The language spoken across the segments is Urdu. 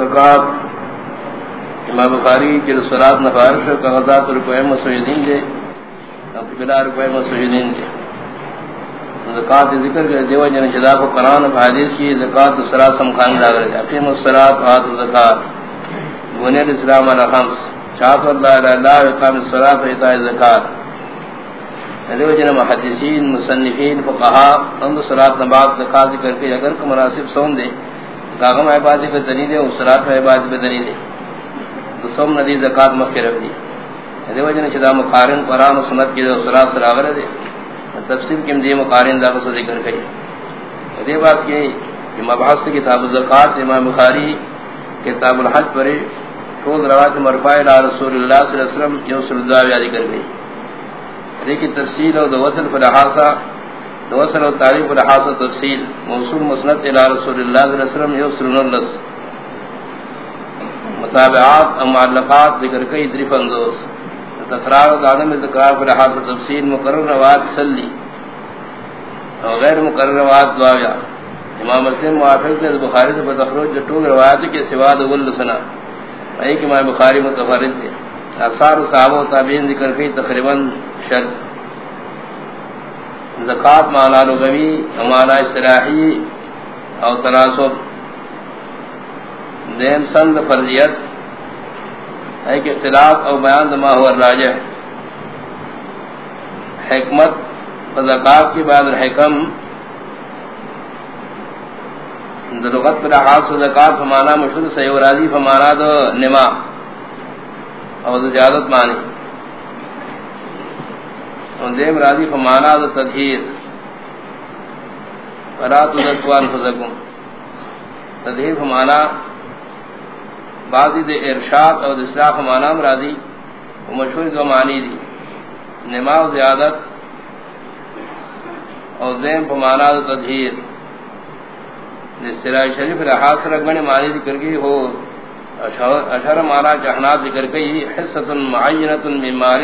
زکات امام بخاری کی رسالات نفارش کا غزات رکوع مسعودین دے بلا رکوع مسعودین دے۔ زکات ذکر کے دیو جن جدا کو قرآن و حدیث کی زکات سرا سم خان لاغر ہے اقیم الصلاۃ و اتو الزکات۔ بنیاد اسلام علی خمس۔ شاہد اللہ لا الہ اقام الصلاۃ و ایتاء الزکات۔ دیو جن محدثین، مصنفین فقہا ہم صلاۃ نماز زکات ذکر کے اگر کو مناسب سون دے۔ گاغم عبادت پہ دلیل ہے، اور صلاۃ عبادت پہ دلیل ہے۔ تو سوم ندی زکات مکہ رکھ دی۔ دیو جن چدا مقارن قرآن و سنت کی صلاۃ سراغر ہے تفسیر کے دی مقارن دا کو ذکر کئی دے بات کی کہ مبحث کتاب الزکات امام بخاری کتاب الحج پر طول روایت مرفوع الى رسول اللہ صلی اللہ علیہ وسلم جو صلی اللہ علیہ ذکر گئی لیکن تفصیل اور دو وصل فلحاسا وصل و تعریف فلحاسا تفصیل، موصول مسند الى رسول اللہ صلی اللہ علیہ وسلم جو صلی اللہ مطابعات و معلقات ذکر کئی دریف اندوس اندوز تکرار دادم ذکر پر حاص و تفصیل، مقرر روایت سلی. اور غیر مقرر روایت دعایا امام مسلم موافق نے بخاری سے بتخرج جو ٹول روایت کے سوا دول سنا. ایک امام بخاری متفرد تھے اثار صحابہ و تابعین ذکر کی تقریباً شر زکات معنی لغوی معنی اصطلاحی او تناسب. دین سند فرضیت ہے کہ اختلاف او بیان دما ہوا راجع حکمت فزکات کی بعد الحکم دلغت پر حاصل زکات فمانا مشہور سیو راضی فمانا دو نما او دو زیادت مانی دیم راضی فمانا دو تدہیر فرات زکوان فزکم تدہیر فمانا بعضی دے ارشاد اور اصلاح معنی راضی وہ مشہور دو معنی دی. نماز زیادت اور دیم پر معنی دو تدھیر. اصطلاح شریف رحاس رگمن معنی ذکر گئی ہو. اشہر معنی جہنات ذکر گئی حصت معینت من مال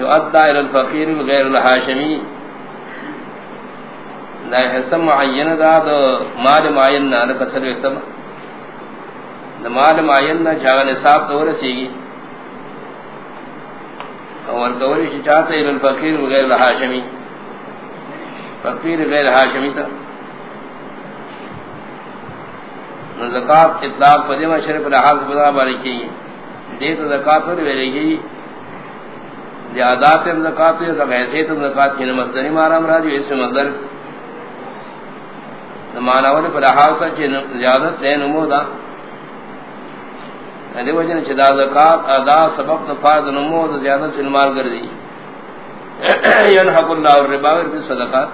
معین جو ادى الى الفقیر غیر الحاشمی دا حسم معین دا دا مال معین نا لکا سر اکتب دا مال معین نا چاگا نصاب تو رسیگی. اور قولی چی چاہتا ہے الفقیر غیر الحاشمی. فقیر غیر حاشمی تا. زکاة اطلاق قدیمہ شرف رحاظ بدا باری کی دیتا زکاة پر ویلے گی زیادات زکاة یا تغیثیت زکاة کی نمصدری مارا مراجو اس میں مصدر ماناول پر حاصل چ زیادت دے نمودا ادی وجن چ دا زکات ادا سبب نفاد نمود زیادت مال کر دی۔ ینحق اللہ الربا و صدقات۔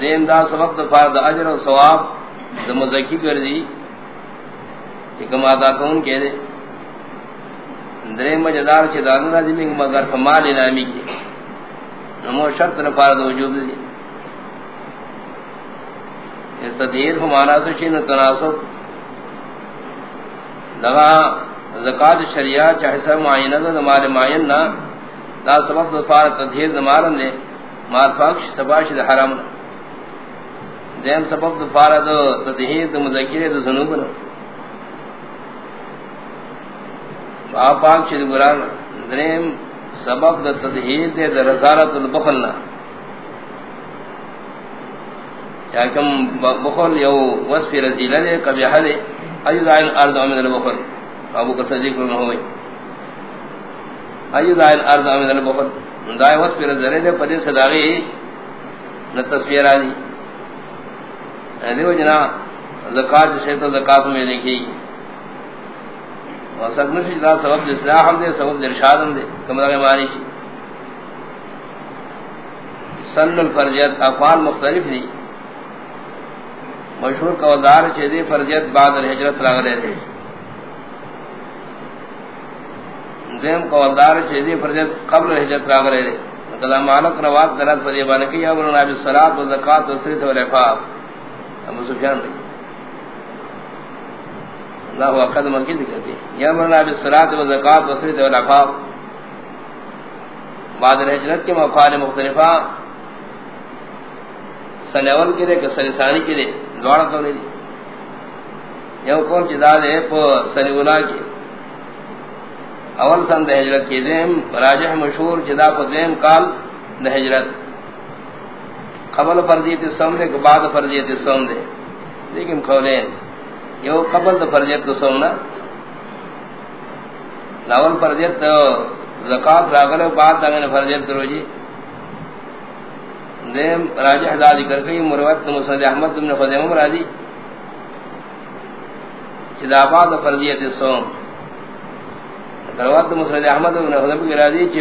دین دا سبب نفاد اجر و ثواب د مزکی کر دی۔ کہ کما دا کون کہہ دے۔ درے مجدار چ دارنا راضی مگر فمال نامی کی نمو شرط نفاد وجوب دی تدیر ہمارا سے چین تناسب. دغا زکات شریعہ چاہے سب معینہ دا مال معین نہ دا سبب دو فار تدیر دمارن دے مال پاکش سباش دا حرام دیم سبب دو فار دو تدیر دا مذکر دا ذنوب نا با پاکش دا گران دریم سبب دا تدیر دے دا رزارت البخل نا. کم بخل یو وصف رسیلہ دے، کبھی حدے ایو دائن ارض عمد البخل. ابو کر صدیق میں ہوئی ایو دائن ارض عمد البخل. دائے وصف رسیلہ دے، پدے صداغی نتصویر آدھی دیو جنا زکاة شیطہ زکاة میں لکھی. وصف نفش دا سبب اصلاح ہم دے، سبب ارشاد ہم دے کم لگے معنی کی سن الفرجیت افعال مختلف دی۔ مشہور قوالدار چیزی فرضیت بعد الحجرت لگ رہے تھے دیم قوالدار چیزی فرضیت قبل الحجرت لگ رہے تھے۔ مطلب مالک روات درد پر یہ بانکی، یا برنا عبی الصلاة و زکاة و سرط و لفاق ابو سفیان رہی اللہ و قدم کی ذکر تھی یا برنا عبی و زکاة و سرط و لفاق بعد الحجرت کے مفعال مختلفہ۔ سنیول کی دے کہ سنسانی کی دے۔ دوارا قولی دی۔ یو کون چیزا دے پو سنیولا کی اول سن دے حجرت کی دیم راجح مشہور چیزا پو دیم کال دے حجرت قبل فرضیت سم دے کہ بعد فرضیت سم لیکن کھولین یو قبل دے فرضیت سم نا لاول فرضیت زکات راغل بعد دغه فرضیت روزی دیم راجح دا ذکر کئی مروت مسند احمد بن خزیمہ راضی. چدا بعد فرضیت الصوم روات مسند احمد بن خزیمہ راضی چ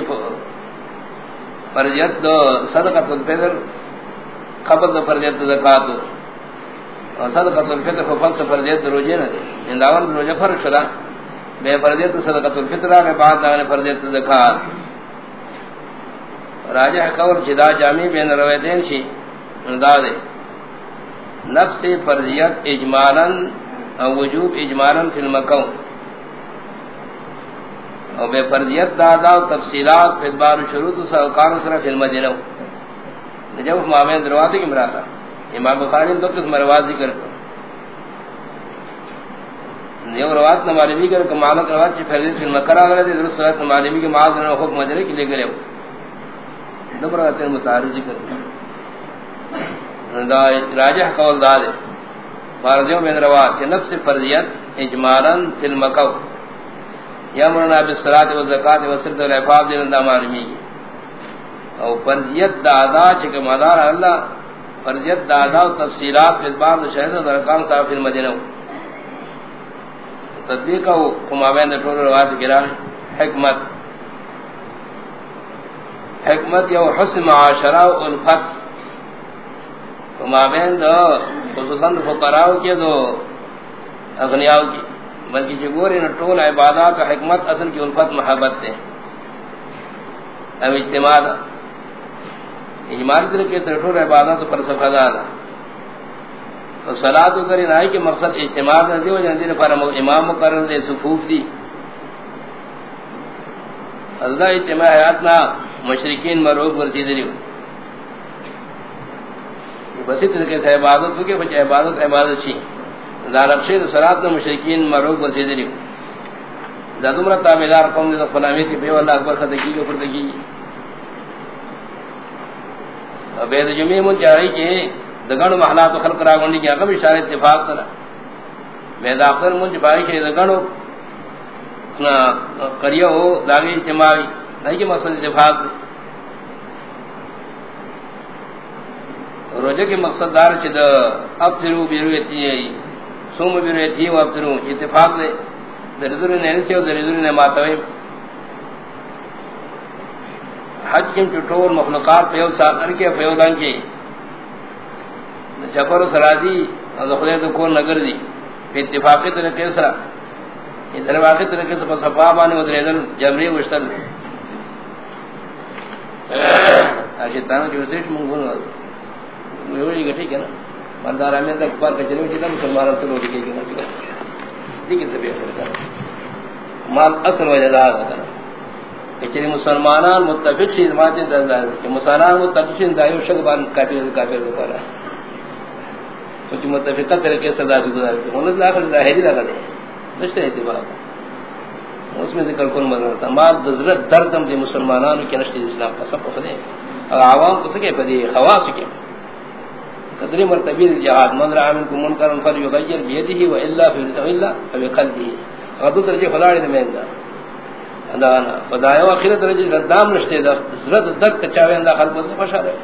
فرضیت دو صدقۃ الفطر قبل دو فرضیت زکات. اور صدقۃ الفطر فصل فرضیت روزے نہ دے انداون روزہ فرض شدا بے فرضیت صدقۃ الفطر کے بعد دا فرضیت زکات. راجہ قول جدا جامع بین روایتین شی انداز نفس فرضیت اجمالا او وجوب اجمالا فی المکون او بے فرضیت دادا و تفصیلات فی ادبار شروط و سوکان سر فی المدینو. جب مامین دروازی کی مراتا امام بخاری دو قسم روازی کر. یو روات نمالمی کر کہ معلق روات چی فرضیت فی المکر آگرہ دی درست روات نمالمی کی معاذ حکم مدرے کی لے گلے دبر تے متعارض ذکر دا راجح قول دار فرضیوں میں روات کہ نفس فرضیت اجمالا فی المکو یامرنا بالصلاۃ والزکات وصرف العفاف دین دا معلومی او فرضیت دادا چک مدار اللہ فرضیت دادا و تفصیلات فی بعض شہر و صاحب فی المدینہ تطبیق او کما بین ٹول روات گرا حکمت۔ حکمت یو حسن معاشرہ و الفت۔ ما بین دو خصوصاً فقراؤ کے دو اغنیاؤ کی بلکہ جگوری نٹول عبادات و حکمت اصل کی الفت محبت دے اب اجتماع دا۔ اجمالی طریقے سے نٹول عبادات و فلسفہ دا تو صلاة و کریں آئی کہ مقصد اجتماع دا دی و جاندین پر امام مقرر دے صفوف دی۔ اللہ اجتماع حیات حیاتنا مشرکین مروب ورزی دلیو بسی طریقے سے عبادت ہو کے بچے عبادت عبادت چی دار افشید سرات مشرکین مروب ورزی دلیو دا دمرا تابدار قوم دے فلامیت کی بیو اللہ اکبر خدکی کے پردگی بید جمعی من چاہی کہ دگن محلات و خلق راگونی کی اقم اشارت اتفاق تلا بید آخر من چاہی کہ دگنو کریو داغی اجتماعی، نہیں کہ مقصد اتفاق روجہ کے مقصد دار چد افطرو بیرویتی ہے سوم بیرویتی و افطرو اتفاق دے۔ درزور نے انسی و درزور نے ماتوی حج کم چٹور مخلوقات پیو ساکر کے پیو دان کی۔ جفر سرادی اور خدای تو کون نگر دی پھر اتفاقی طریقے سرا ادھر واقع طریقے سے صفا بانے ودرے دل جمری مشتل۔ اچھا تانا کی وسیش منگون ویوڑی گا ٹھیک ہے نا؟ مردار ہمیں تک پر کچھنے چیتا مسلمان ارتل ہو دکھے گی نا لیکن سبھی مال اصل وجہ دا آگا کرنا کچھنے مسلمانان متفق شید ما ماتے دردار کہ مسلمان متفق شید دائیو شک بان کافر کافر دکھارا کچھ متفقہ طریقے سے دا گزار کرتے انہوں نے آخر ظاہری لگا دے نشتے اعتبار اس میں ذکر کن مدر ہوتا مال دزرت دردم دی مسلمانانو کی نشتے اسلام کا سب خدے اور عوام کو سکے پدی خواہ سکے۔ قدری مرتبی جہاد، من رعا منکم منکرن فل یغیر بیدی و الا فی اللہ فی قلبی غدو درجے خلاڑی دے دا انا خدایا و اخرت درجے ردام نشتے دزرت درد چاوے اندہ خلق سے خوشا رہے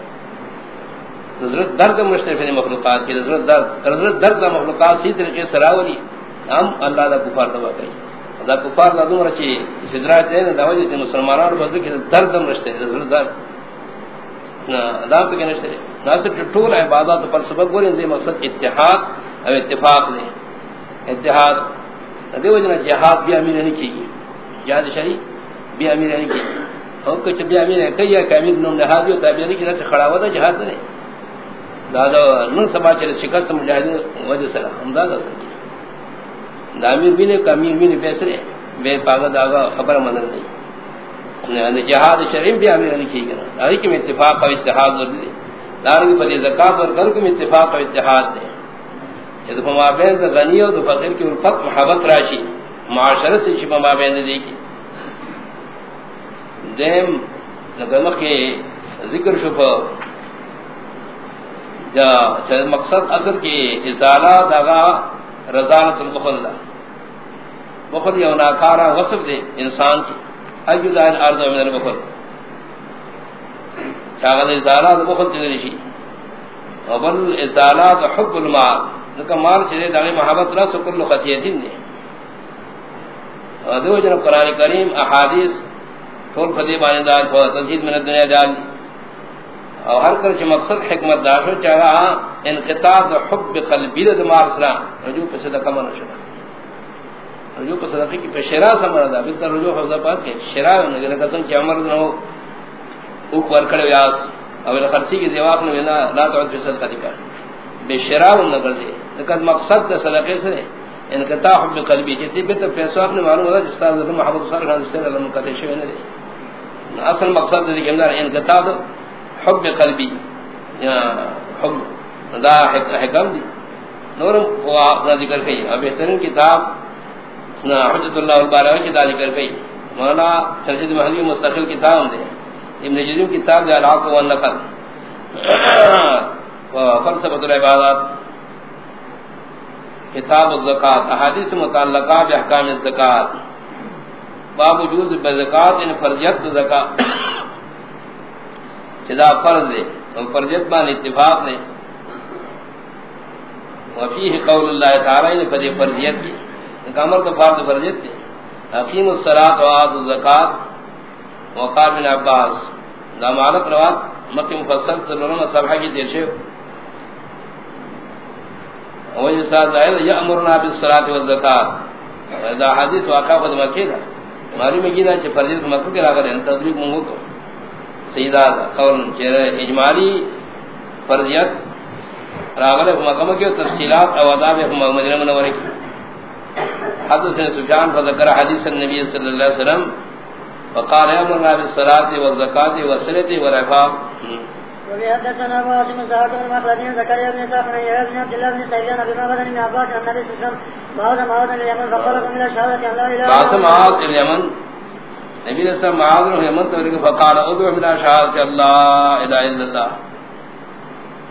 دزرت درد مشتے فی مخلوقات کی دزرت درد دزرت درد مخلوقات سی طریقے سراولی ہم اللہ دا کفار دوا کئی دا کفار دا دوں رچی سدرات دے دا وجہ تے مسلمانوں اور بدل کے درد ہم رشتے ضرور درد. نا دا پہ کہ نشتے نا صرف ٹول عبادت پر سبب گورے دے مقصد اتحاد او اتفاق دے اتحاد. دے وجہ جہاد بھی امیر نہیں کی جہاد شریع بھی امیر نہیں کی اور کچھ بھی امیر ہے کئی کہ امیر نو نہاد جو تابع نہیں کہ کھڑا ہوا تھا جہاد نے دادا نو سبا چلے شکست مجاہدین وجہ سے ہم دادا سکے دامیر بھی نے کمیر بھی نے پیسرے بے پاگا داغا خبر مدد نہیں جہاد شریف بھی امیر علی کی گنا اری کہ اتفاق و اتحاد ضروری دارنگی پدی زکاة اور کر کلکم اتفاق و اتحاد دے یہ دفع مابین دا غنی و دفع فقیر کی الفت محبت راشی معاشرت سے چپا مابین دے کی دیم نگمخ کے ذکر شفا جا مقصد اصل کی ازالہ داغا رضانت البخل دا بخل یا ناکارا وصف دے انسان کی۔ ایو دائن ارض من البخل چاہت ازالات بخل تدری شی وبل ازالات حب المال۔ ذکر مال چلے داغی محبت را سو کل خطیتین دے۔ دو جنب قرآن کریم احادیث طول فدی بانی دار کو تنجید من الدنیا جال اور ہر کر کرچ مقصد حکمت داشو چاہا انقطاع حب قلبی دا مار سلام رجوع پس صدقہ من شدہ۔ رجوع پس صدقہ کی پشرا سمرا دا بلتا رجوع حفظہ پاس کے شرا نگر قسم چی عمر نو اوک ورکڑ ویاس او خرسی کی دیواق نو لا لا تعود فی صدقہ دکا بے شراو نگر دے۔ لیکن مقصد دا صدقے سے انقطاع حب قلبی جتی بیتا پیسو اپنے معلوم ہوتا جستا حضرت محمد صلی اللہ علیہ وسلم علم قطع شوئے ندے اصل مقصد دا کہ اندار انقطاع حب قلبی حب دا حکم دی۔ نورم وہ اپنا ذکر کئی۔ اب بہترین کتاب حجت اللہ البارہ کی دا ذکر کئی۔ مولانا چرشد محلی مستقل کتاب دے۔ ابن جریم کتاب دے العاق و النقل فلسفت العبادات۔ کتاب الزکاة احادیث متعلقہ بحکام الزکاة باب وجود بزکاة ان یعنی فرضیت زکاة چدا فرض دے اور فرضیت بان اتفاق دے۔ وفیہ قول اللہ تعالی یعنی نے فدی فرضیت کی۔ کامر تو فرض فرضیت دے حقیم الصلاة و آت الزکاة وقال بن عباس۔ دا معلق روات مکی مفصل تلورم صبحہ کی دیر شیو۔ وجہ ساتھ آئے یأمرنا بالصلاة والزکاة دا حدیث واقع خود مکی دا ماری میں گینا چھے فرضیت مکہ کے راگر ہیں یعنی تدریق منگو کو سیدہ قول چہرہ اجمالی فرضیت راغل مکہ مکی تفصیلات او عذاب مدینہ منورہ کی حدث سفیان فذکر حدیث النبی صلی اللہ علیہ وسلم، وقال امرنا بالصلاة والزكاة والصلاة والعفاف. وحدثنا ابو عاصم الزهري بن مخلدين زكريا بن اسحاق بن يحيى بن عبد الله بن سعيد بن ابي بن عباس عن النبي صلى الله عليه وسلم بعث معاذ بن اليمن فقال من الشهاده ان لا اله الا الله. معاذ بن اليمن نبی صلی اللہ علیہ وسلم معاذ بن اليمن تو فقال ادعو من الشهاده ان لا اله الا الله.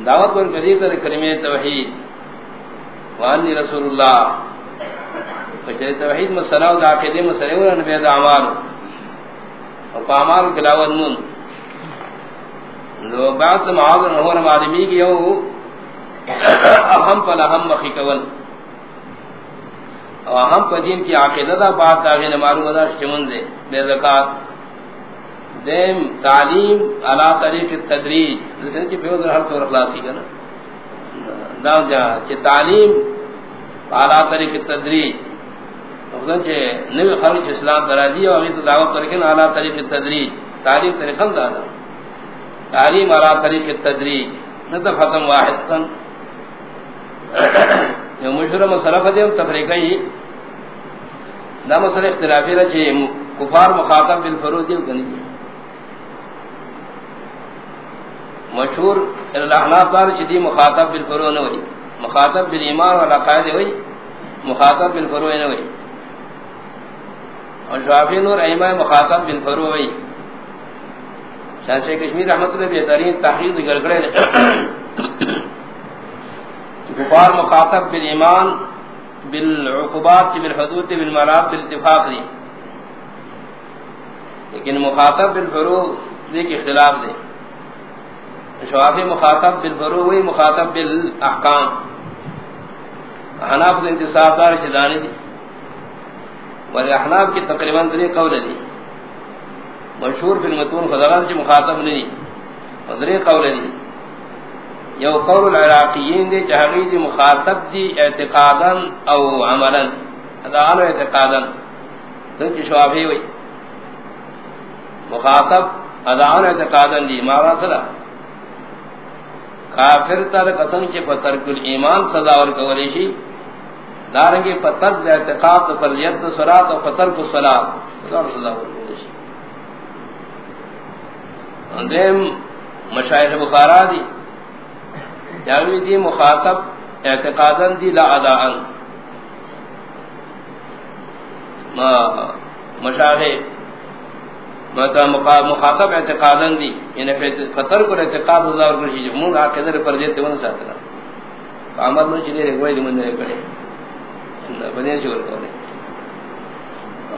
دعوت پر کدی کر کلمہ توحید وانی رسول اللہ. فجر توحید مسئلہ و مسئلہ و کے علاوہ نون. لو بعض معاذ نہ ہونا معلومی کہ یو اہم فل اہم مخی کول اور اہم قدیم کی عقیدہ دا بات دا غیر معلوم دا شمن دے بے زکات دیم تعلیم علی طریق التدریج لیکن کہ بیو در ہر طور اخلاصی کا نا دا جا. کہ تعلیم علی طریق التدریج افضل کہ نبی خارج اسلام درازی اور ابھی تو دعوت کرکن علی طریق التدریج تعلیم طریقہ دا تعلیم على طریق التدریج نہ ختم واحد تن یہ مشہور مسئلہ ہے تفریقہ ہی. دا مسئلہ اختلافی رہے کفار مخاطب بالفروض دیو کنی. مشہور الاحناف دار چدی مخاطب بالفروع نہ مخاطب بالایمان والا قاعدہ ہوئی. مخاطب بالفروع نہ اور شافعی نور ائمہ مخاطب بالفروع ہوئی. شاہ کشمیر رحمت اللہ بہترین تحقیق ذکر کرے کفار مخاطب بالایمان، بالعقوبات، بالحدود، بالمرات، بالاتفاق دی. لیکن مخاطب بالفروع دیکھ اختلاف دے. شوافی مخاطب بالفروع وہی مخاطب بالاحکام احناف انتصاب دار چدانی دی. ولی احناف کی تقریباً دری قول دی. مشہور فی المتون خضران چی مخاطب نہیں دری قول دی یو قول العراقیین دی چہگی دی مخاطب دی اعتقادا او عملا. ادعالو اعتقادا. دن چی شوافی وی مخاطب ادعالو اعتقادا دی مارا صدا کافر تر قسم کے پتر کل ایمان سزا اور کولیشی دارنگی پتر اعتقاد پر ید و پتر کو صلات سزا اور کولیشی دیم مشاہد بخارا دی. یعنی دی مخاطب اعتقادا دی لا اداء ما متا مخاطب اعتقادا دی. یعنی فطر کو اعتقاد ہزار کرشی جو مونگ آقیدر پر جیتے ون ساتنا عمل من چلے رہے گوئی دی من نے کرے بدین شکر کرے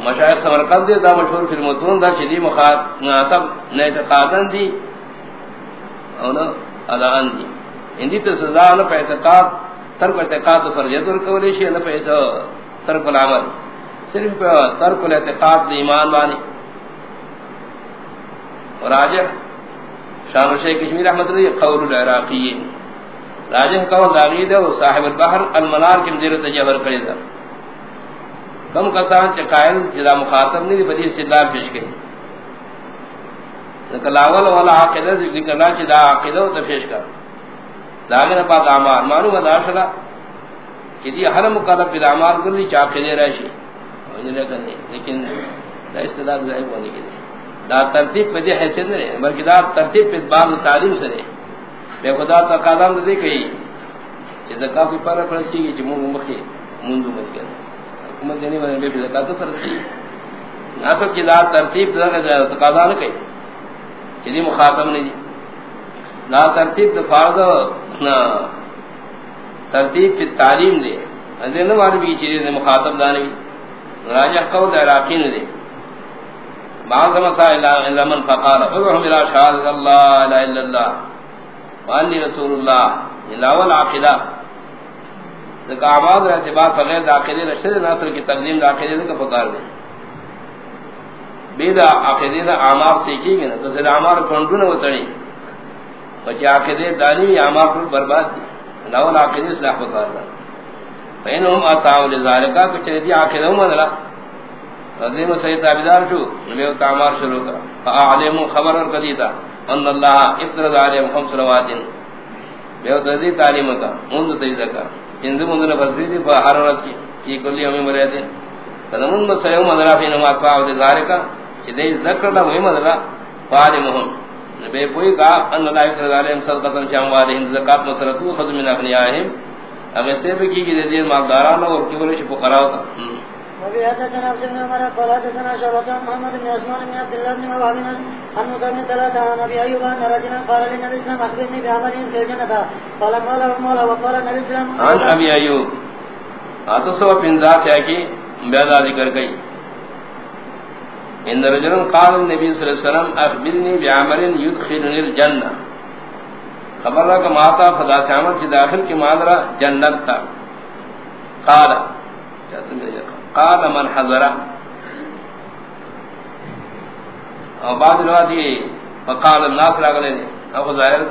مشاہد سمرقند دی دا مشہور فی المتون دا چلی مخاطب اعتقادا دی اونا ادان دی. اندی تو سزا نہ پہ اعتقاد ترک اعتقاد پر جدر کولی شی نہ پہ ترک العمل. صرف ترک الاعتقاد دی ایمان وانی راجح شام شیخ کشمیر احمد رضی قول العراقیین. راجح قول داغید و صاحب البحر المنار کی مدیر تجبر کرے دا. کم کسان چا قائل جدا مخاطب نہیں بدی استدلال پیش گئی کلاول والا عقیدہ ذکر کرنا چی دا عقیدہ و تفیش کر۔ داغین پاک آمار۔ معلوم دا شرا کہ دی ہر مقالب پی آمار کرلی چا عقیدہ راشی لیکن دا استدار ضعیب ہونے کی دی دا ترتیب پہ دی حیثیت نہیں بلکہ دا ترتیب پہ بعض تعلیم سے نہیں بے خدا تقادام دا دی کہی کہ زکاة پی پر فرض چیگی چی مونگ مخی موندو مت کر حکومت یعنی جنی بنے بے پی زکاة تو فرض چیگی ناصر کی دا ترتیب دا تقادام کہی چیزی یعنی مخاطب نہیں لا ترتیب دا فرض ترتیب پی تعلیم دے. اندر نوار بھی چیز چیزی مخاطب دانے راجح قول دا عراقین دے. بعض مسائل الا من فقال ادعهم الى شهاده الله لا اله الا الله واني رسول الله الاول عقیدہ ذکا اعمال اعتبار بغیر عقیدے رشد ناصر کی تقدیم عقیدے کا فقار دے۔ بیدا عقیدے دا اعمال سیکھی گے نا تو سر اعمال کنڈو نہ وتڑی بچے عقیدے دانی اعمال پر برباد دی۔ الاول عقیدے اصلاح فقار دا فینہم اتاؤ لذالکا کچھ دی عقیدہ مدلا عظیم سید تابدار شو نبیو تعمار شروع کرا۔ فاعلیم خبر اور قدیتا ان اللہ ابترد علیم خمس رواتن بیو تزید تعلیم کا مند تجید کا اند مند نفسدی دی فہر رسی کی کلی ہمیں مرید قدمون مسیو مدرہ فی نمات فاعود ذارکا چی دی ذکر اللہ مہم مدرہ فاعلمہم نبی پوئی کہا ان اللہ صلی اللہ ابترد علیم صدقتن شاموالہم زکاة مسرطو خد من اپنیاہم اگر سیب کی کی دی مقداران اور کی بلش فقراؤ تا وفي حدثنا عبد بن عمر قال حدثنا شعبة محمد بن عثمان بن عبد الله بن وهب عن مكرم ثلاثة عن ابي ايوب ان رجلا قال للنبي صلى الله عليه وسلم اخبرني بعمل في الجنة قال قال عمر وقال النبي صلى الله عليه وسلم عن ابي ايوب اتصو پنزا کیا کی بیدا ذکر گئی۔ ان رجلا قال النبي صلى الله عليه وسلم اخبرني بعمل يدخلني الجنة خبر رہا کہ ماتا خدا سے عمل کی داخل کی مادرہ جنت تا۔ قال کیا قال من حضر اور بعض روایت یہ فقال الناس لاغلے نے اب ظاہر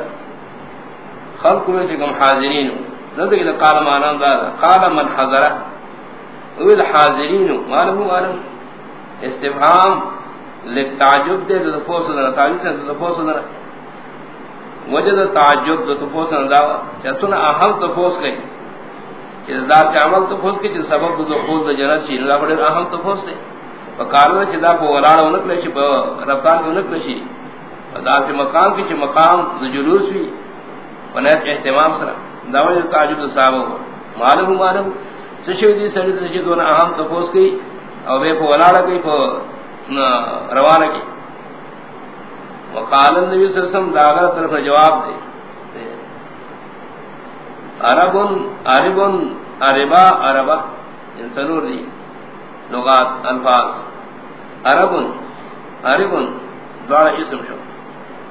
خلق میں سے حاضرین زندگی کہ قال مانا دا قال من حضر او الحاضرین معلوم معلوم استفهام للتعجب دے تو پوس نہ تعجب دے تو پوس نہ وجد تعجب تو پوس نہ دا چتن اہم تو پوس گئی کہ دا سے عمل تو پھوس کے جس سبب تو خود جنت سی اللہ بڑے اہم تو پھوس دے وقالو کہ دا کو ولاڑ ون کلشی رفتار ون کلشی دا سے مقام کی چ مقام جلوس وی ونات اہتمام سرا دا وجہ تعجب صاحب معلوم معلوم۔ سشو دی سڑی سچ دون اہم تو پھوس گئی۔ او بے کو ولاڑ گئی کو روانہ کی۔ وقال النبی صلی اللہ علیہ وسلم داغر طرف جواب دے۔ عربن عربن، عربا عربا انسانور دی لغات، الفاظ۔ عربن عربن، دوارا اسم شو۔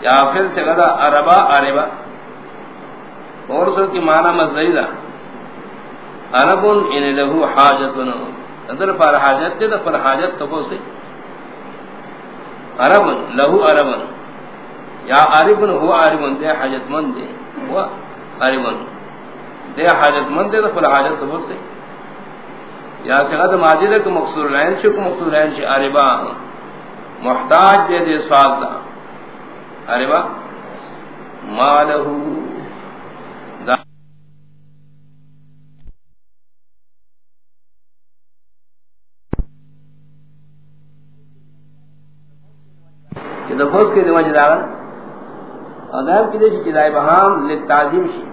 یا پھر سے گدا عربا عربا۔ اور سو کی معنی مصدری دا۔ عربن ان لہو حاجتن۔ اندر پر حاجت دے، پر حاجت تو پوسے عربن، لہو عربن۔ یا عربن، ہو عربن دے حاجت مند دے۔ ہوا عربن۔ دے حاجت مند دے تو حاجت تو بس یا سغد ماجد کو مقصور لین شو کو مقصور لین شی اربا محتاج دے دے سوال دا۔ اربا مالہ دا۔ کہ دفوس کے دماغ جدا اداب کی دے چیزائے بہام لتعظیم شی۔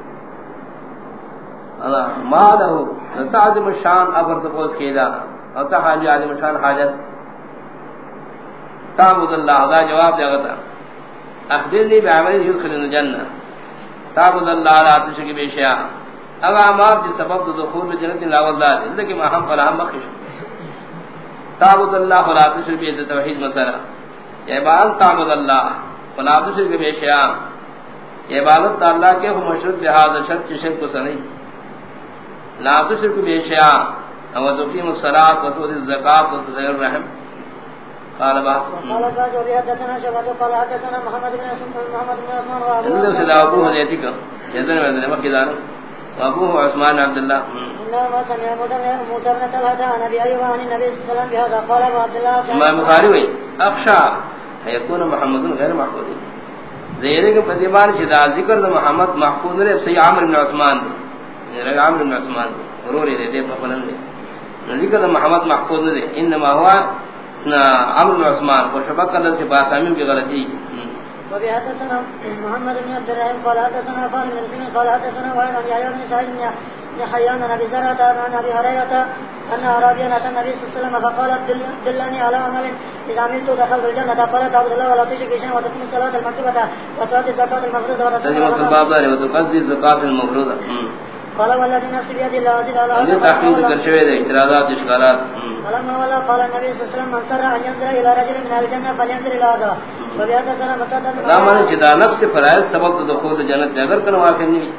ما له تعظم الشان ابر تپوس کیدا او تا حاجی عظیم شان حاجت۔ تعبد اللہ، دا جواب دے گا اخبرنی بعمل يدخل الجنہ۔ تعبد اللہ، لا تشرک به شیئا اگر امار جس سبب دخول جنت لا والله الا کہ ما ہم فلا مخش تعبد اللہ، لا تشرک به توحید مسئلہ۔ عبادت تعبد اللہ ولا تشرک به شیئا عبادت اللہ کے ہم مشرک بہذا شرط شرک کو سنی۔ لا تشرک به شیئا او تقیم الصلاۃ و تؤتي الزکات و تصل الرحم. قال بحث قال قال حدثنا شباب قال حدثنا محمد بن عثمان محمد بن عثمان وابو سيدنا ابو كان من عثمان عبد الله. انما سمع موسى بن طلحه عن ابي ايوب عن النبي صلى الله عليه وسلم بهذا. قال عبد الله ما بخاري اخشى يكون محمد غير محفوظ. زیرے کے پدیبان شدا ذکر محمد محفوظ نے سی عامر بن عثمان. نے عامر بن عثمان ضرور دے دے پپلن دے۔ ذکر محمد محفوظ نے انما هو عمر بن عثمان کو شبک اللہ سے باسامین کی غلطی وفي حدثنا محمد بن عبد الرحيم قال حدثنا فاضل بن مسلم قال حدثنا وعن ابي ايوب بن سعيد بن حيان عن ابي زرعه عن ابي هريره ان اعرابيا اتى النبي صلى الله عليه وسلم فقال دلني على عمل اذا عملت دخلت الجنه قال تعبد الله ولا تشرك شيئا وتقيم الصلاه المكتوبه وتؤتي الزكاه المفروضه وتقضي الزكاه المفروضه قال والذي بيد الله عز وجل هذا تحقيق اعتراضات ولا قال النبي صلى الله عليه وسلم من سر ان ينظر الى رجل من الجنه فلينظر الى هذا. لا معنی جدا نفس فرائض سبب دخول جنت اگر کن واقع نہیں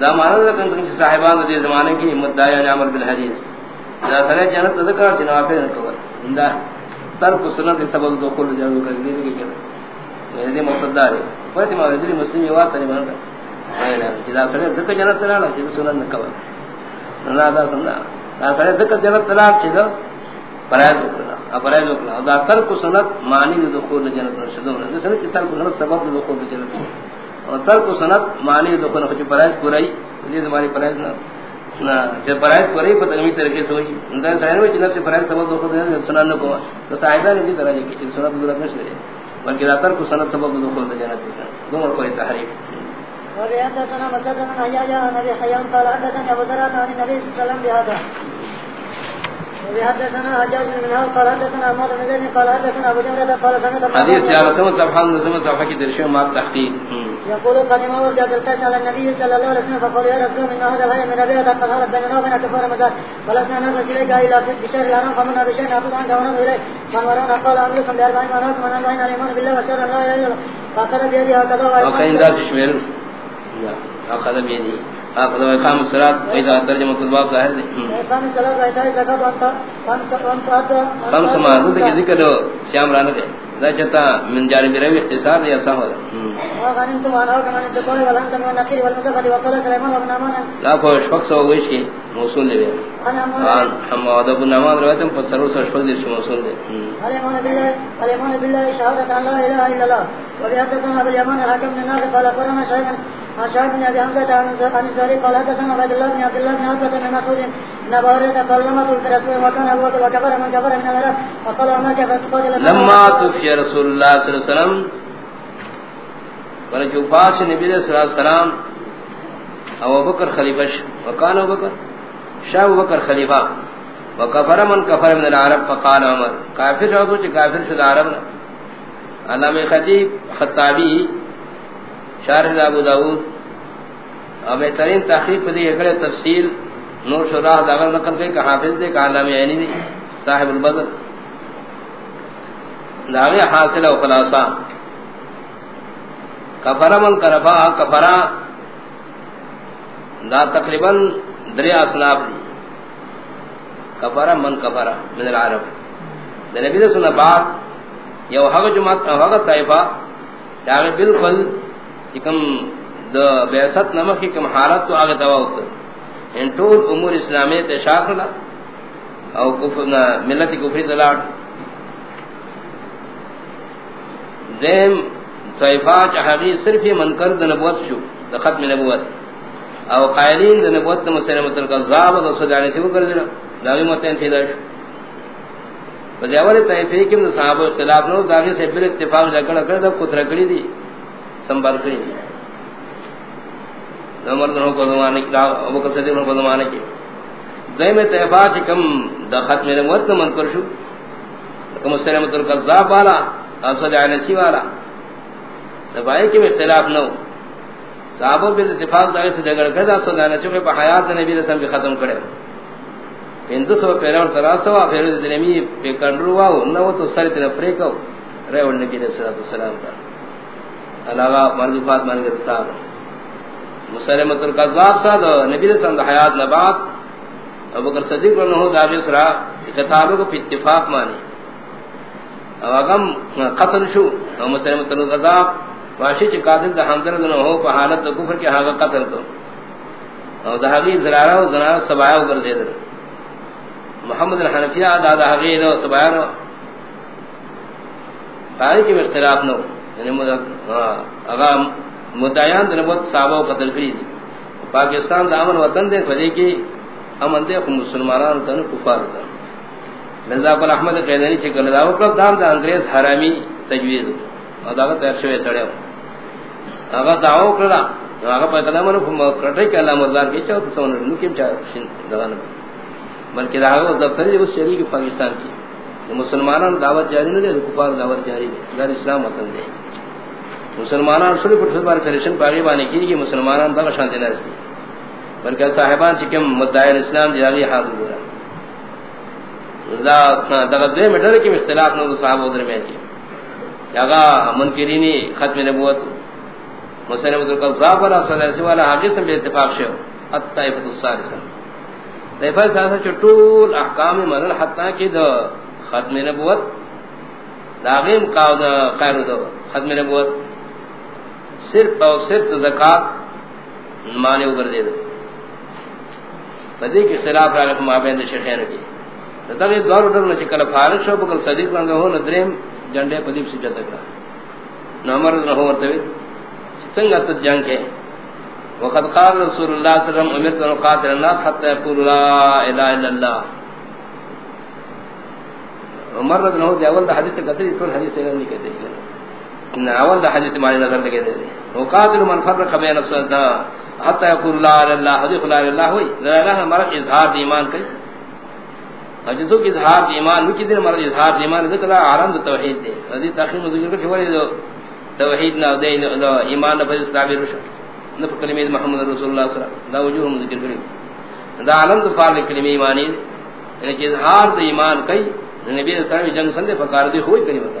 دا معنی لکن تم صاحبان دے زمانے کی مدعی عمل بالحدیث دا سر جنت ذکر جناب پہ نکوا اندا ترک سنت سبب دخول جنت کہ یہ مقصد دار ہے مسلم یوا جدا سر ذکر جنت نہ نہ سنن دا سننا دا جنت دا ترک سنت معنی دخول جنت نشدو سنت ترک سنت سبب دخول جنت او ترک سنت معنی دخول پورائی فرائض سبب سنت ضرورت سنت سبب جنت کوئی تحریف۔ وبيحدثنا مسدد عن حياء نبي حيان قال حدثني ابو ذر عن النبي صلى الله عليه وسلم بهذا. حدثنا حجاج بن منهار قال حدثنا عماد بن زيد قال حدثنا ابو جمره قال سمعت حديث يا رسول الله سبحان الله سبحان الله في درشه ما تحقيق. يقول قدم ورجع الكاس على النبي صلى الله عليه وسلم فقال يا رسول من هذا الهي من ابي قد خرج بيننا وبين كفار مدار ولسنا نرجع اليك الى بشر الحرام فمن بشيء ناخذ عنك ونظر اليك من ورانا قال امركم باربعين مرات من الوين الايمان بالله وشر الله يا ايها فاخذ بيدي هكذا وكان ذات شمير. اخذ بيدي اخذ اقام الصلاه واذا ترجمه الباب ظاهر ہے۔ اقام الصلاه واذا زکات وانت وانت وانت ہم سماعت کے ذکر شام رانا دے دا چتا من جانب روی اختصار یا صاحب غنمتم لا کو شخص ہو وش کی موصول لے انا ہم ادب نماز روایتم پر سرو سر شخص دے موصول دے عليمان بالله عليمان بالله شهادة لا اله الا الله وبيحدثنا ابو اليمان الحكم بن نافع قال قرنا شيئا أشهد بن أبي حمزة عن الزهري قال حدثنا عبد الله بن عبد الله بن عبد بن مسعود لما توفي رسول الله صلى الله عليه وسلم ورجو باش نبی صلی اللہ علیہ وسلم ابو بکر خلیفہ وکان ابو بکر شاہ بکر خلیفہ وکفر من کفر من العرب فقال عمر کافر جو کہ کافر شد عرب علامہ خطیب خطابی شارح ابو داود اور بہترین تحقیق دی اکڑے تفصیل نور شراح داغر نقل کے کہ حافظ دے کہ علامہ عینی دی صاحب البدر۔ داغی حاصل و خلاصہ۔ کفر من کرفا کفرا دا تقریباً دری اصناف دی۔ کفر من کفر من العرب۔ دا نبی دا سنہ بعد یو حق جماعت حق طائفہ چاہے بالکل کم د بیعت نمک کم حالت تو اگے دوا ہوتا۔ یعنی ان طول امور اسلامی تے شاخلا او کفر ملت کفر دلاٹ دیم طیفہ چہری صرف منکر د نبوت شو، د ختم نبوت. او قائلین د نبوت مسلمت القذاب و صدانے سے کر دینا داوی متن تھی داش بجاور طیفہ کم صحابہ اختلاف نو داغے سے بل اتفاق جگڑ کر دا کتر کڑی دی سنبھال کری عمر دنوں کو زمانے کی ابو بکر صدیق کو زمانے کی۔ دائم کم کر شو۔ کم سلامت القذاب والا اسد عنسی والا۔ کہ اختلاف نہ ہو۔ صحابہ بھی اتفاق دائے سے جگڑ کر دا سودا نہ حیات نبی رسول اللہ ختم کرے۔ ہندو سو پہلا اور تراسو پھر دنمی پہ کنڈرو نہ وہ تو سر تن پرے کو نبی رسول اللہ سلام کا۔ علاوہ مرضفات مان کے تھا مسلمت القذاب صاحب نبی رسول اللہ حیات نبات. ابو بکر صدیق رضی اللہ عنہ سرا کتابوں کو اتفاق مانی. او اغم قتل شو او مسلمت القذاب واشی چ قاتل دا حمزہ نہ ہو په حالت د کفر کے ہاں قتل تو. او دہاوی زرارہ و زنا سبایا اوپر دے محمد الحنفیہ دا دہاوی نو سبایا نو. تاریخ میں اختلاف نو یعنی اغا مدعیان دن صحابہ و قتل کری پاکستان دا امن وطن دے فجے کی امن دے مسلمانان تن کفار تن مرزا قل احمد قیدنی چکل دا وقت دام دا انگریز حرامی تجویز اور دا تیر شوے سڑے اگا دعو کرا اگا پتہ نہ منو کم کٹے کہ اللہ مردار کی چاہو تو سون نو کیم چاہ بلکہ دا اگر اس دفتر اس شریک پاکستان کی. مسلمانان دعوت جاری نہ دے کفار دعوت جاری دے. دا اسلام وطن دے. مسلمانان سڑے پر بار کرشن پاگی بانے کی کہ مسلمانان دا شان دینا اس بلکہ صاحبان چکم مدعی اسلام دی علی حاضر ہوا دا دا دے میٹر کی اختلاف نو صحابہ درمیان کی جگہ منکرینی ختم نبوت، مسلم ذکر ذاب ولا صلی اللہ علیہ وسلم حدیث میں اتفاق شو۔ الطائفۃ الثالثہ۔ طائفہ ثالثہ چٹول احکام من حتا کہ دو ختم نبوت داغیم قاعد خیر دو ختم نبوت۔ صرف اور صرف زکات مانے اوپر دے دو بدی کے خلاف راغ مابین شیخین کی تدغی دور ڈر نہ چکل فارغ شو بکل صدیق رنگ ہو ندریم جنڈے پدیب سے جتا کرا نمر نہ ہو ورتوی سنگا تو جنگ کے وقد قال رسول اللہ صلی اللہ علیہ وسلم، امرت ان قاتل الناس حتى يقول لا اله الا الله عمر رضی اللہ عنہ اول حدیث کہتے ہیں تو حدیث نہیں کہتے۔ ہیں نہ حدیث معنی نظر لگے دے وقاتل من فرق بین الصلاه حتى يقول لا اله الا الله حدیث لا اله الا الله ہوئی لا الہ ہمارا اظہار دی ایمان کئی اجدو کی اظہار دی ایمان وچ دین مرض اظہار دی ایمان ذکر عالم توحید دے ادی تاخیر ذکر کے چھوڑے دو توحید نہ دے ایمان نہ فضل تعبیر وش نہ کلمہ محمد رسول اللہ صلی اللہ علیہ وسلم. دا وجوہ ذکر کرے دا عالم تو فار کلمہ ایمانی یعنی کہ اظہار دے ایمان کئی نبی صلی اللہ علیہ وسلم جنگ سندے، فقار دی ہوئی کہیں بتا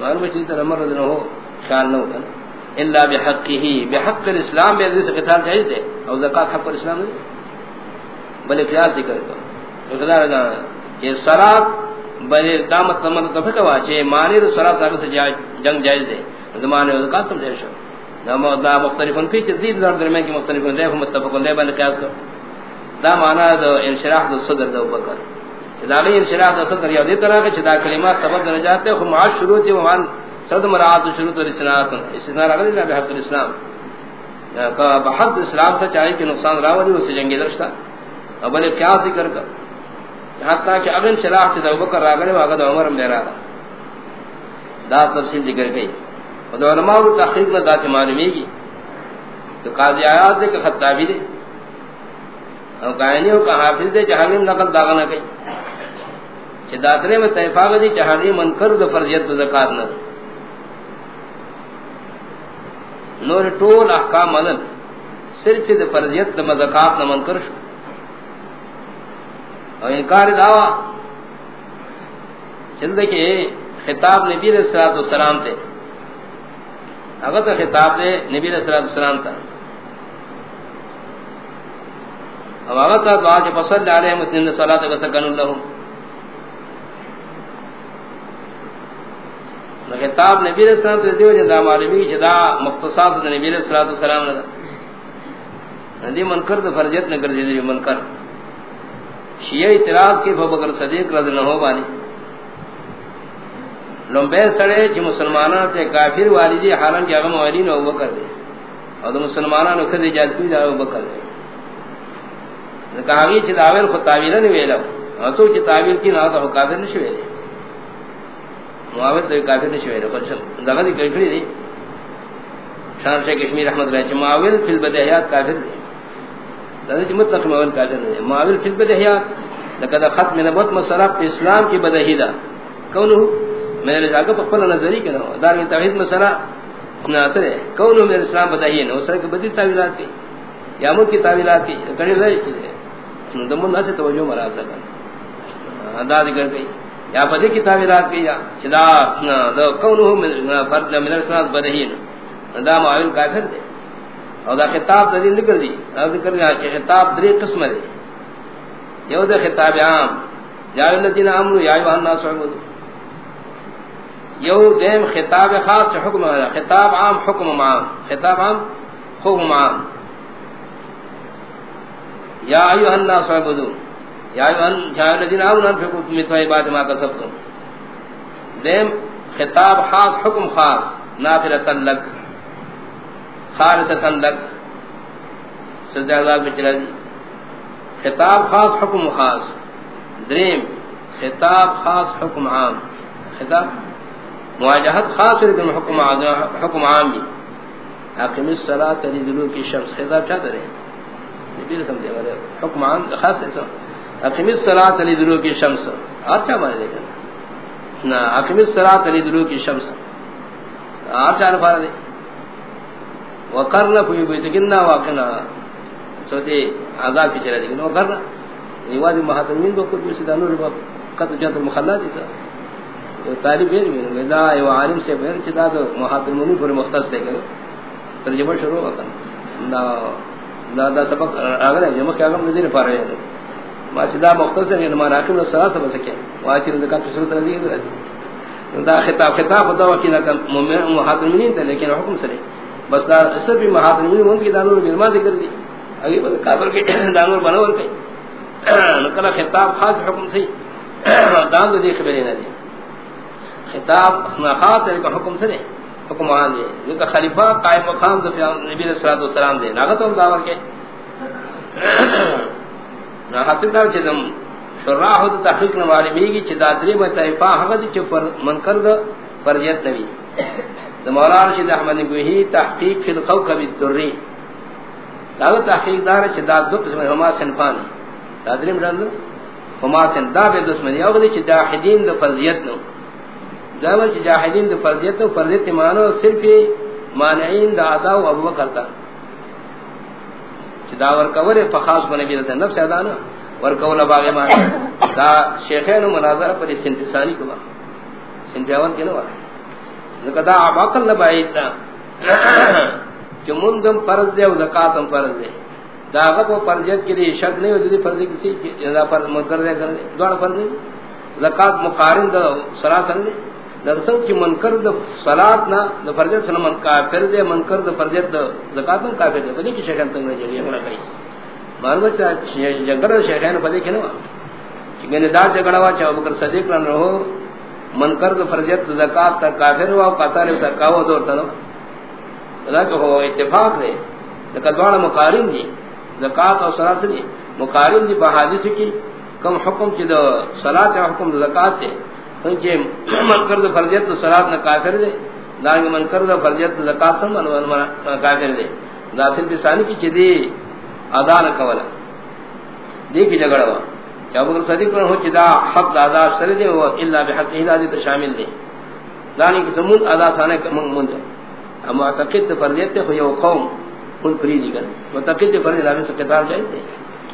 معلوم ہے کہ امر نہ ہو خیال نہ ہوتا الا بحقه بحق الاسلام بے ذکر قتال جائز ہے او زکات حق الاسلام نہیں۔ بلے قیاس ذکر کرو خدا رضا، یہ صلات بلے دامت تمن تو فکوا چے مانی صلات صاحب سے جنگ جائز ہے۔ زمانے میں کا تم دے شو۔ نام دا مختلفن فی تزید در درمیان کی مختلفن دے متفق دے، بل قیاس کرو دا معنی دو انشراح دو صدر دو بکر۔ دا انشراح دو صدر یہ طرح کہ دا کلمات سبب نجات ہے ہم عاش شروط و مان صد مراد شروط و استثناء استثناء رغلی نہ بحق الاسلام کا بحق اسلام سے چاہے کہ نقصان راوی اس جنگی درشتا ابل کیا ذکر کر حتا کہ اگن شراح تے ابو بکر راغلے واگا عمر میں رہا دا تفصیل ذکر گئی اور علماء کو تحقیق میں ذات معلومی کی تو قاضی آیات دے کہ خطابی دے اور قائنی کا حافظ دے جہانیم نقل داغا نہ کئی کہ داترے میں تحفاق دی جہانی منکر دو فرضیت دو زکاة نہ نور طول احکام مدن صرف دو فرضیت دو زکاة نہ منکر شو. اور انکار دعوا چند کے خطاب نبی علیہ الصلوۃ والسلام تے. اگر تو خطاب دے نبی علیہ الصلوۃ والسلام تھا اب اگر تو دعا سے فصل علیہ مسلم صلاۃ و سکن خطاب نبی علیہ السلام تے دیو جدا معلومی جدا مختصات نبی علیہ الصلوۃ والسلام نے ندی منکر تو فرجت نہ کر دی، منکر. شیعہ اعتراض کے ابو بکر صدیق رضی اللہ عنہ بانی لمبے سڑے جو مسلمانوں تے کافر والدی حالم کے اغم والی نے بکر دے اور مسلمانوں نے خود اجازت دی ابو بکر دے کہا گی چھ داویل خود تعویل نہیں ویلا اور تو چھ تعویل کی نہ تو کافر نہیں شوے معاویت تو کافر نہیں شوے پر دغه دی کړی دی. شان سے کشمیر احمد رہے چھ معاویل فی البدیہات کافر دی. دغه چې مطلق معاویل کافر دی. معاویل فی البدیہات لقد ختم نبوت مسئلہ اسلام کی بدہی دا. کونو؟ میرے جاگہ پر پھل نظری کنا دار میں توحید مسئلہ نہ اترے کونو میرے اسلام بدہی ہے اس کے بدی تعویلات کی. یا مو کی تعویلات کی. کڑی رہی کی دمن نہ سے توجہ مرا سکا انداز کر گئی یا بدی کی تعویلات کی یا چدا دو کونو من فرد من الاسلام بدہی دا معاویل کافر دے اور دا خطاب دلیل نکل دی. ذکر گیا کہ خطاب دری قسم دے یو دے خطاب عام. یا الذین آمنوا یا ایھا الناس عبدوا یو دیم خطاب خاص حکم ہے خطاب عام، حکم عام. خطاب عام، حکم عام. یا ایھا الناس عبدوا یا ایھا الذین آمنوا انفقوا من طیبات ما کسبتم. دیم، خطاب خاص، حکم خاص نافلۃ لک خالصۃ لک. سجدہ عذاب میں چلا دی. خطاب خاص، حکم خاص. دریم، خطاب خاص، حکم عام. خطاب؟ مواجہت خاص، لیکن حکم عام حکم عام بھی. حاکم الصلاۃ لدلوک الشمس خطاب چاہتا ہے یہ بھی سمجھے والے. حکم عام خاص ہے سو حاکم الصلاۃ لدلوک الشمس. آپ کیا مانے لیکن نہ حاکم الصلاۃ لدلوک الشمس. آپ چاہ رہا ہے وقرنا فی بیتکنا واقنا سوتے عذاب کی چلا دیکھنا وقرنا. نیواز محاتمین کو کچھ اسی دانو ربا قطع جانت مخلا دیسا تو طالب ہے میں دا ایو عالم سے بہر چدا تو محاتمین پر مختص دے گئے ترجمہ شروع ہوتا دا دا دا سبق آگر ہے، جمع کیا گم ندین پا رہے ہیں ما چدا مختص ہے نمان حاکم نے صلاح سبا سکے واقعی رضاکات تسر سر دیئے دا خطاب خطاب خدا وکینا کہ مومن محاتمین تھے لیکن حکم سرے بس دا اثر بھی محاضرین ان کی دانور برما ذکر دی. اگے بس کافر کے دانور بنور کے نکلا خطاب خاص حکم سے دان دی خبریں نہ دی خطاب خاص ہے کہ حکم سے حکم آن دے یہ کہ خلیفہ قائم مقام تو نبی صلی اللہ علیہ وسلم دے ناغت ہم دعوت کے نہ حاصل کر چدم شراح ہو تحقیق نہ معلومی کی چدادری میں طائفہ حقد چ منکر فرضیت نبی مولانا رشید احمد گوہی تحقیق فی القوقب الدری. داغ تحقیق دار چ دا دو قسم ہما صنفان تادریم رند ہما سن دا بے دشمن یو گدی چ جاہدین دو فرضیت نو داول چ جاہدین دو فرضیت تو فرضیت مانو صرف مانعین دا ادا و ابو بکر دا ور کور فخاص بن نبی رسول نفس ادا نو ور کول باغ مان دا شیخین مناظرہ پر سنتسانی کو سنتیاون کے نو زکدا عقل نہ بعید تھا کہ مندم فرض دے او زکاتم فرض دے. داغه کو فرضیت کے لیے شک نہیں ہوتی فرض کسی جزا پر منکر دے کر دوڑ فرض زکات مقارن دے صلاۃ سن دغتو کی منکر دے صلاۃ نہ دے فرض سن من کافر دے، منکر دے فرض دے زکات میں کافر دے بلی کی شکن تنگ جڑی ہے کئی۔ معلوم ہے جنگر شیخین پدے کنا کہ دا جگڑا وا چا بکر صدیق رن رہو، منکر تو فرضیت زکات تا کافر ہوا قطار سرکاو دور تنو لکہ ہو اتفاق دے۔ لکہ دوارا مقارن دی۔ زکات اور صلاة دی مقارن دی بحادث کی کم حکم چی دو صلاة حکم زکات دے۔ سنچے منکر دو فرضیت تو صلاة نا کافر دے دانگی منکر دو فرضیت تو زکات سم کافر دے۔ دا سلپی ثانی کی چی دی ادا نکولا دیکھی جگڑا ہوا۔ کہ ابو بکر صدیق پر ہو چدا حق دا ادا سر دے، وہ الا بحق ہدایت تو شامل دے۔ دانی کہ تمون ادا سانے من من اما معتقد فرضیت ہو یہ قوم خود فری دی کر معتقد فرض لا سے کتاب جائے تھے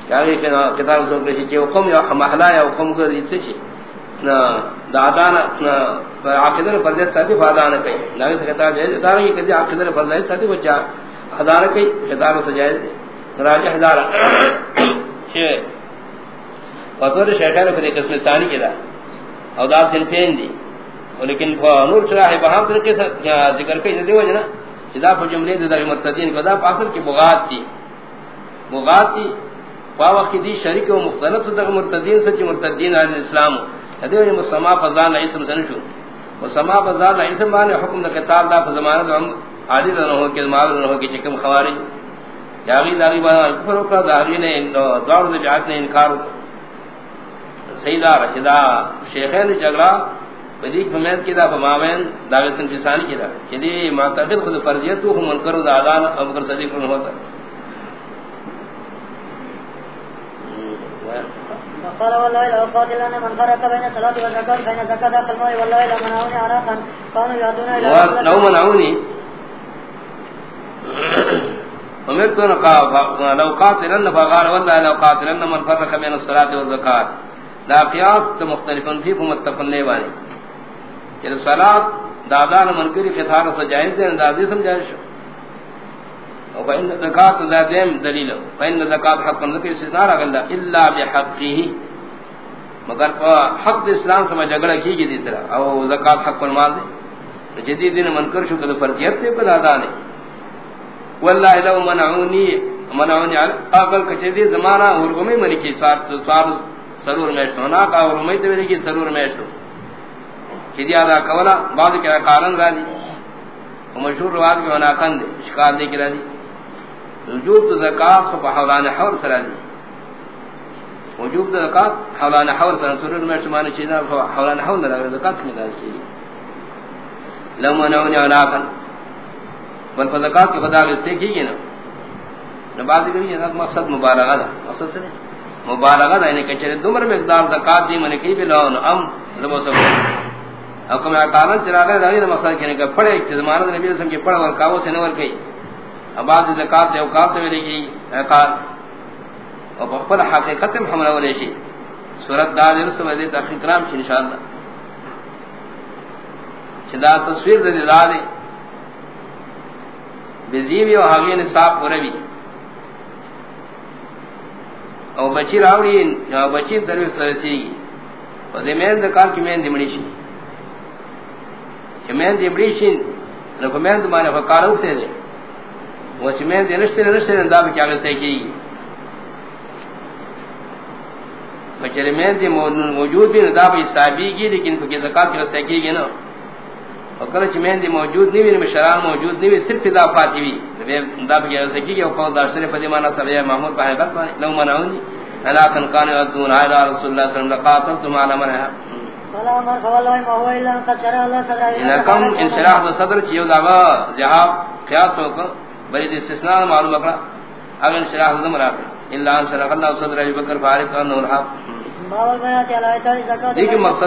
کہ کہ کتاب سو کہ کہ قوم یا محلا یا قوم کو دی سے نا دادانا عقیدہ فرضیت ساتھی فادان کہیں لا سے کتاب جائے دار کہ عقیدہ فرضیت ساتھی وجہ ہزار کہیں کتاب سجائے راجہ ہزار۔ فطور شیخان پر قسم ثانی کی دا او دا سنفین دی۔ لیکن نور شرح بہام طریقے سے ذکر کئی دیو جنا۔ جدا پر جملے دے مرتدین کو دا پاسر کی بغات تھی۔ بغات تھی وا وقت دی شریک و مختلف تک مرتدین سچ مرتدین علی الاسلام دیو نے مسما فضان اسم سنشو مسما فضان اسم بانے حکم دا کتاب دا زمانہ ہم عادی نہ ہو کہ مال نہ ہو کہ چکم خوارج۔ جاوی داغی با کفر کا داغی نے دوار دے جہاد نے انکار سیدہ رشدہ شیخین جگڑا بدیک فمید کی دا فمامین داغی سن فسانی کی دا۔ چلی معتقد خود فرضیت تو منکر دا آدان ابو بکر صدیق نے ہوتا قال والله لو قاتلنا من فرق بين الصلاه والزكاه بين الزكاه والمال والله لو منعوني عرفا كانوا يدون الى لو منعوني؟ امرت ان لو قاتلن فقال والله لو قاتلن من فرق بين الصلاه والزكاه لا قياس مختلفن في متفقن لے والے کہ صلات دادان منکری قطار سے جائز ہے اندازی سمجھائے شو او فإن زکاة ذاتیم دلیل فإن زکاة حق ذکر استثناء رکھل الا بحقه. مگر حق اسلام سمجھ جگڑا کی گئی دی طرح او زکاة حق المال دے جدید دین منکر شو کہ فرضیت تے کو دادا نے والله لو منعوني منعوني على اقل کچدی زمانہ اور گمی منی کی سات سال ضرور میں سونا کا اور امید ہے کہ ضرور میں سو کہ ادا کولا بعد کے کارن راضی مشہور روایت میں ہونا کند شکار دے کے راضی وجوب زکات کو حولان حور سرا دی. وجوب زکات حولان حور سرا ضرور میں سمانے چیزا حولان حور نہ زکات میں داخل لو منعوني على اقل بل فزکات کی خدا اس کی گی نا نبازی کری یہ مقصد مبالغہ دا مقصد سے مبالغہ دا یعنی کہ چرے دمر مقدار زکات دی من کی بلاون ام زبو سب حکم اقامت چرا گئے دا مقصد کہنے کہ پڑھے کہ زمانہ نبی رسول کی پڑھ اور کاو سے نور گئی اباز زکات دے اوقات تے میں لگی اقال اور بخبر حقیقت محمد علیہ شی۔ سورۃ دال رسول دے تحقیق کرام انشاءاللہ۔ چدا تصویر دے دے بزیوی و حاوی نصاب پوروی او بچی راوڑی او بچی ترویس ترسی گی۔ و دی مین دکال کی مین دیمڑی شی۔ چی مین دیمڑی شی نکو مین دمانے فکار اوکتے دے۔ و چی مین دی نشتے نشتے انداب کیا گستے کی گی بچر مین دی موجود بھی نداب اسابی گی لیکن فکی زکاة کی رستے کی گی نا وکل چ میں دی موجود نہیں وی مشران موجود نہیں وی صرف ادا پاتی وی دا بگی اس کی کہ قول دار سے پدی مانا سب ہے محمود پہ بات نو مناون جی الا کن کان دون عید رسول اللہ صلی اللہ علیہ وسلم قاتل تم علی من ہے کم انشراح صدر چیو دا جہاب قیاس ہو بری استثناء معلوم کرا اگر انشراح زم را الا ان اللہ صدر ابی بکر فارق انه الحق۔ دیکھ مقصد